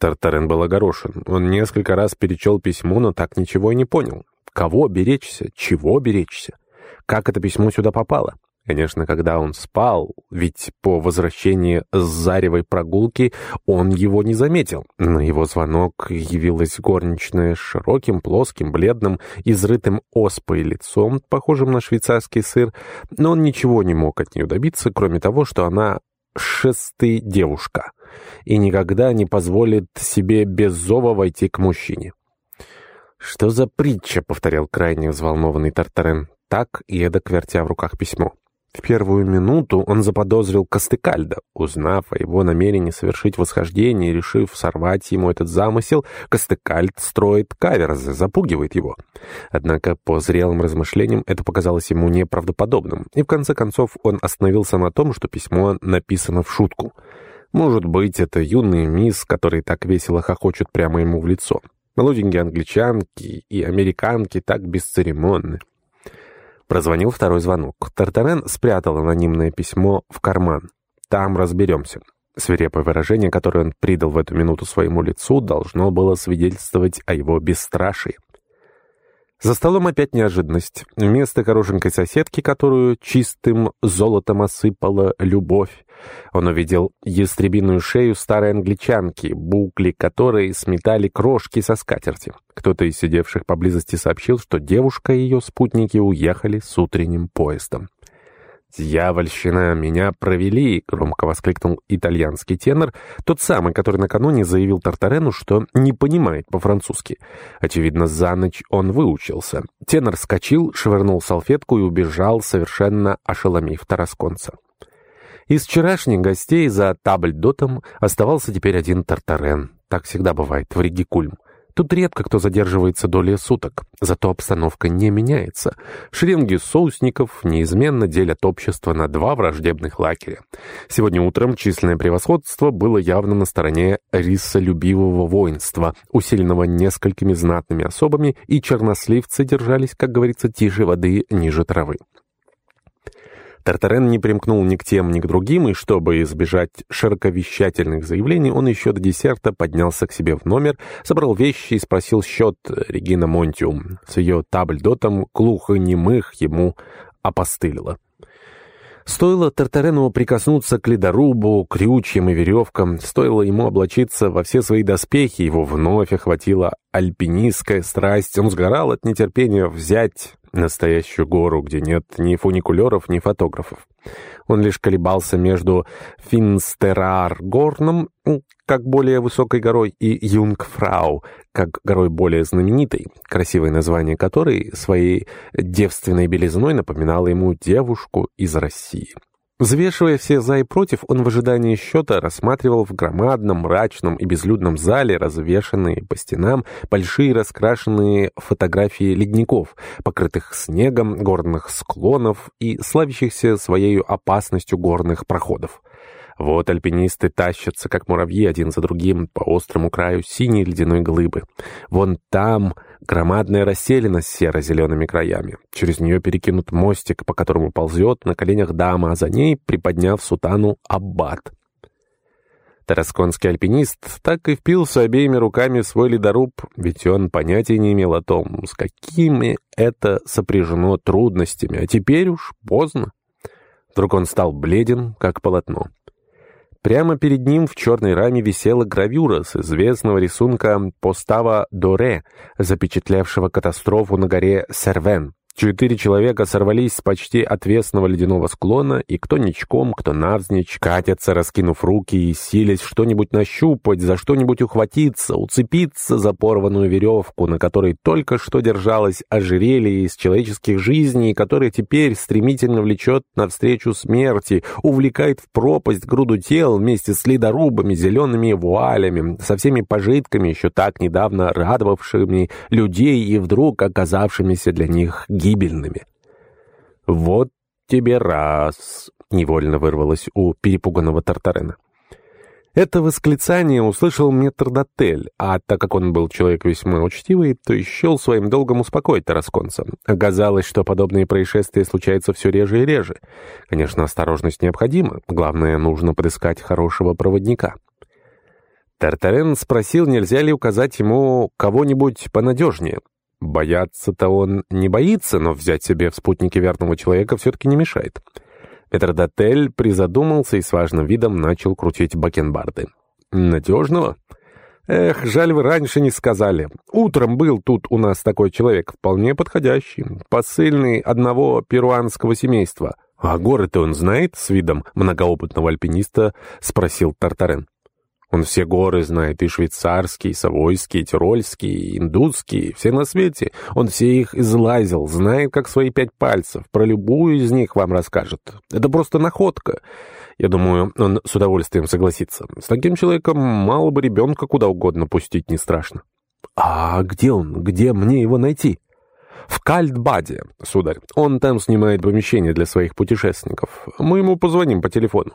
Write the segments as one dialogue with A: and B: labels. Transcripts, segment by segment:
A: Тартарен был огорошен. Он несколько раз перечел письмо, но так ничего и не понял. Кого беречься? Чего беречься? Как это письмо сюда попало? Конечно, когда он спал, ведь по возвращении с заревой прогулки он его не заметил. На его звонок явилась горничная с широким, плоским, бледным, изрытым оспой лицом, похожим на швейцарский сыр, но он ничего не мог от нее добиться, кроме того, что она шестый девушка и никогда не позволит себе без зова войти к мужчине. «Что за притча?» — повторял крайне взволнованный Тартарен, так и эдак вертя в руках письмо. В первую минуту он заподозрил Костыкальда. Узнав о его намерении совершить восхождение и решив сорвать ему этот замысел, Костыкальд строит каверзы, запугивает его. Однако по зрелым размышлениям это показалось ему неправдоподобным, и в конце концов он остановился на том, что письмо написано в шутку. Может быть, это юные мисс, которые так весело хохочут прямо ему в лицо. Молоденькие англичанки и американки так бесцеремонны. Прозвонил второй звонок. Тартарен спрятал анонимное письмо в карман. «Там разберемся». Свирепое выражение, которое он придал в эту минуту своему лицу, должно было свидетельствовать о его бесстрашии. За столом опять неожиданность. Вместо хорошенькой соседки, которую чистым золотом осыпала любовь, он увидел ястребиную шею старой англичанки, букли которой сметали крошки со скатерти. Кто-то из сидевших поблизости сообщил, что девушка и ее спутники уехали с утренним поездом. «Дьявольщина! Меня провели!» — громко воскликнул итальянский тенор, тот самый, который накануне заявил Тартарену, что не понимает по-французски. Очевидно, за ночь он выучился. Тенор вскочил, швырнул салфетку и убежал, совершенно ошеломив Тарасконца. Из вчерашних гостей за табльдотом оставался теперь один Тартарен. Так всегда бывает в Ригикульм. Тут редко кто задерживается доли суток, зато обстановка не меняется. Шеренги соусников неизменно делят общество на два враждебных лагеря. Сегодня утром численное превосходство было явно на стороне рисолюбивого воинства, усиленного несколькими знатными особами, и черносливцы держались, как говорится, тише воды ниже травы. Тартарен не примкнул ни к тем, ни к другим, и чтобы избежать широковещательных заявлений, он еще до десерта поднялся к себе в номер, собрал вещи и спросил счет Регина Монтиум. С ее табльдотом глухонемых ему опостылило. Стоило Тартарену прикоснуться к ледорубу, крючьям и веревкам, стоило ему облачиться во все свои доспехи, его вновь охватила альпинистская страсть, он сгорал от нетерпения взять настоящую гору, где нет ни фуникулеров, ни фотографов. Он лишь колебался между Финстерар-Горном, как более высокой горой, и Юнгфрау, как горой более знаменитой, красивое название которой своей девственной белизной напоминало ему девушку из России. Взвешивая все «за» и «против», он в ожидании счета рассматривал в громадном, мрачном и безлюдном зале развешанные по стенам большие раскрашенные фотографии ледников, покрытых снегом, горных склонов и славящихся своей опасностью горных проходов. Вот альпинисты тащатся, как муравьи, один за другим по острому краю синей ледяной глыбы. Вон там громадная расселена с серо-зелеными краями. Через нее перекинут мостик, по которому ползет на коленях дама, а за ней, приподняв сутану, аббат. Тарасконский альпинист так и впился обеими руками в свой ледоруб, ведь он понятия не имел о том, с какими это сопряжено трудностями, а теперь уж поздно. Вдруг он стал бледен, как полотно. Прямо перед ним в черной раме висела гравюра с известного рисунка Постава Доре, запечатлевшего катастрофу на горе Сервен. Четыре человека сорвались с почти отвесного ледяного склона, и кто ничком, кто навзничь, катятся, раскинув руки и силясь что-нибудь нащупать, за что-нибудь ухватиться, уцепиться за порванную веревку, на которой только что держалось ожерелье из человеческих жизней, которое теперь стремительно влечет навстречу смерти, увлекает в пропасть груду тел вместе с ледорубами, зелеными вуалями, со всеми пожитками, еще так недавно радовавшими людей и вдруг оказавшимися для них гибельными. «Вот тебе раз!» — невольно вырвалось у перепуганного Тартарена. Это восклицание услышал метрдотель, а так как он был человек весьма учтивый, то и своим долгом успокоить Тарасконца. Оказалось, что подобные происшествия случаются все реже и реже. Конечно, осторожность необходима, главное, нужно подыскать хорошего проводника. Тартарен спросил, нельзя ли указать ему кого-нибудь понадежнее. Бояться-то он не боится, но взять себе в спутнике верного человека все-таки не мешает. Петродотель призадумался и с важным видом начал крутить бакенбарды. «Надежного?» «Эх, жаль, вы раньше не сказали. Утром был тут у нас такой человек, вполне подходящий, посыльный одного перуанского семейства». «А горы-то он знает?» — с видом многоопытного альпиниста спросил Тартарен. Он все горы знает, и швейцарские, и савойские, и тирольские, и индусские, все на свете. Он все их излазил, знает, как свои пять пальцев. Про любую из них вам расскажет. Это просто находка. Я думаю, он с удовольствием согласится. С таким человеком мало бы ребенка куда угодно пустить не страшно. А где он? Где мне его найти? В Кальтбаде, сударь. Он там снимает помещение для своих путешественников. Мы ему позвоним по телефону.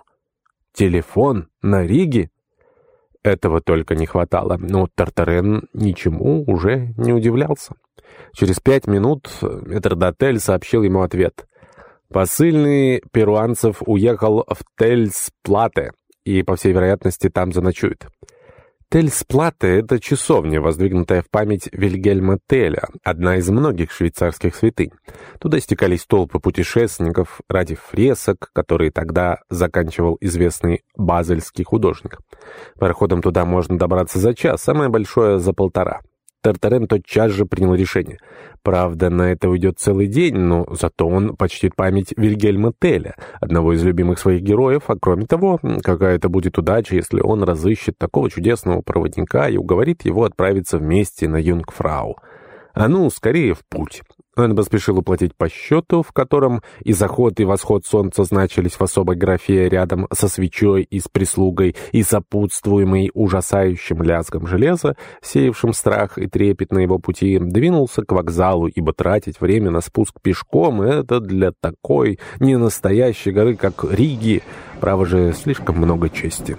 A: Телефон? На Риге? Этого только не хватало, но Тартарен ничему уже не удивлялся. Через пять минут метрдотель сообщил ему ответ. Посыльный перуанцев уехал в Тельсплате и, по всей вероятности, там заночует. Тельсплате — это часовня, воздвигнутая в память Вильгельма Теля, одна из многих швейцарских святынь. Туда стекались толпы путешественников ради фресок, которые тогда заканчивал известный базельский художник. Пароходом туда можно добраться за час, самое большое — за полтора. Тартарен тотчас же принял решение. Правда, на это уйдет целый день, но зато он почтит память Вильгельма Теля, одного из любимых своих героев, а кроме того, какая это будет удача, если он разыщет такого чудесного проводника и уговорит его отправиться вместе на Юнгфрау. А ну, скорее в путь. Он поспешил уплатить по счету, в котором и заход, и восход солнца значились в особой графе рядом со свечой и с прислугой, и сопутствуемый ужасающим лязгом железа, сеявшим страх и трепет на его пути, двинулся к вокзалу, ибо тратить время на спуск пешком — это для такой ненастоящей горы, как Риги, право же, слишком много чести.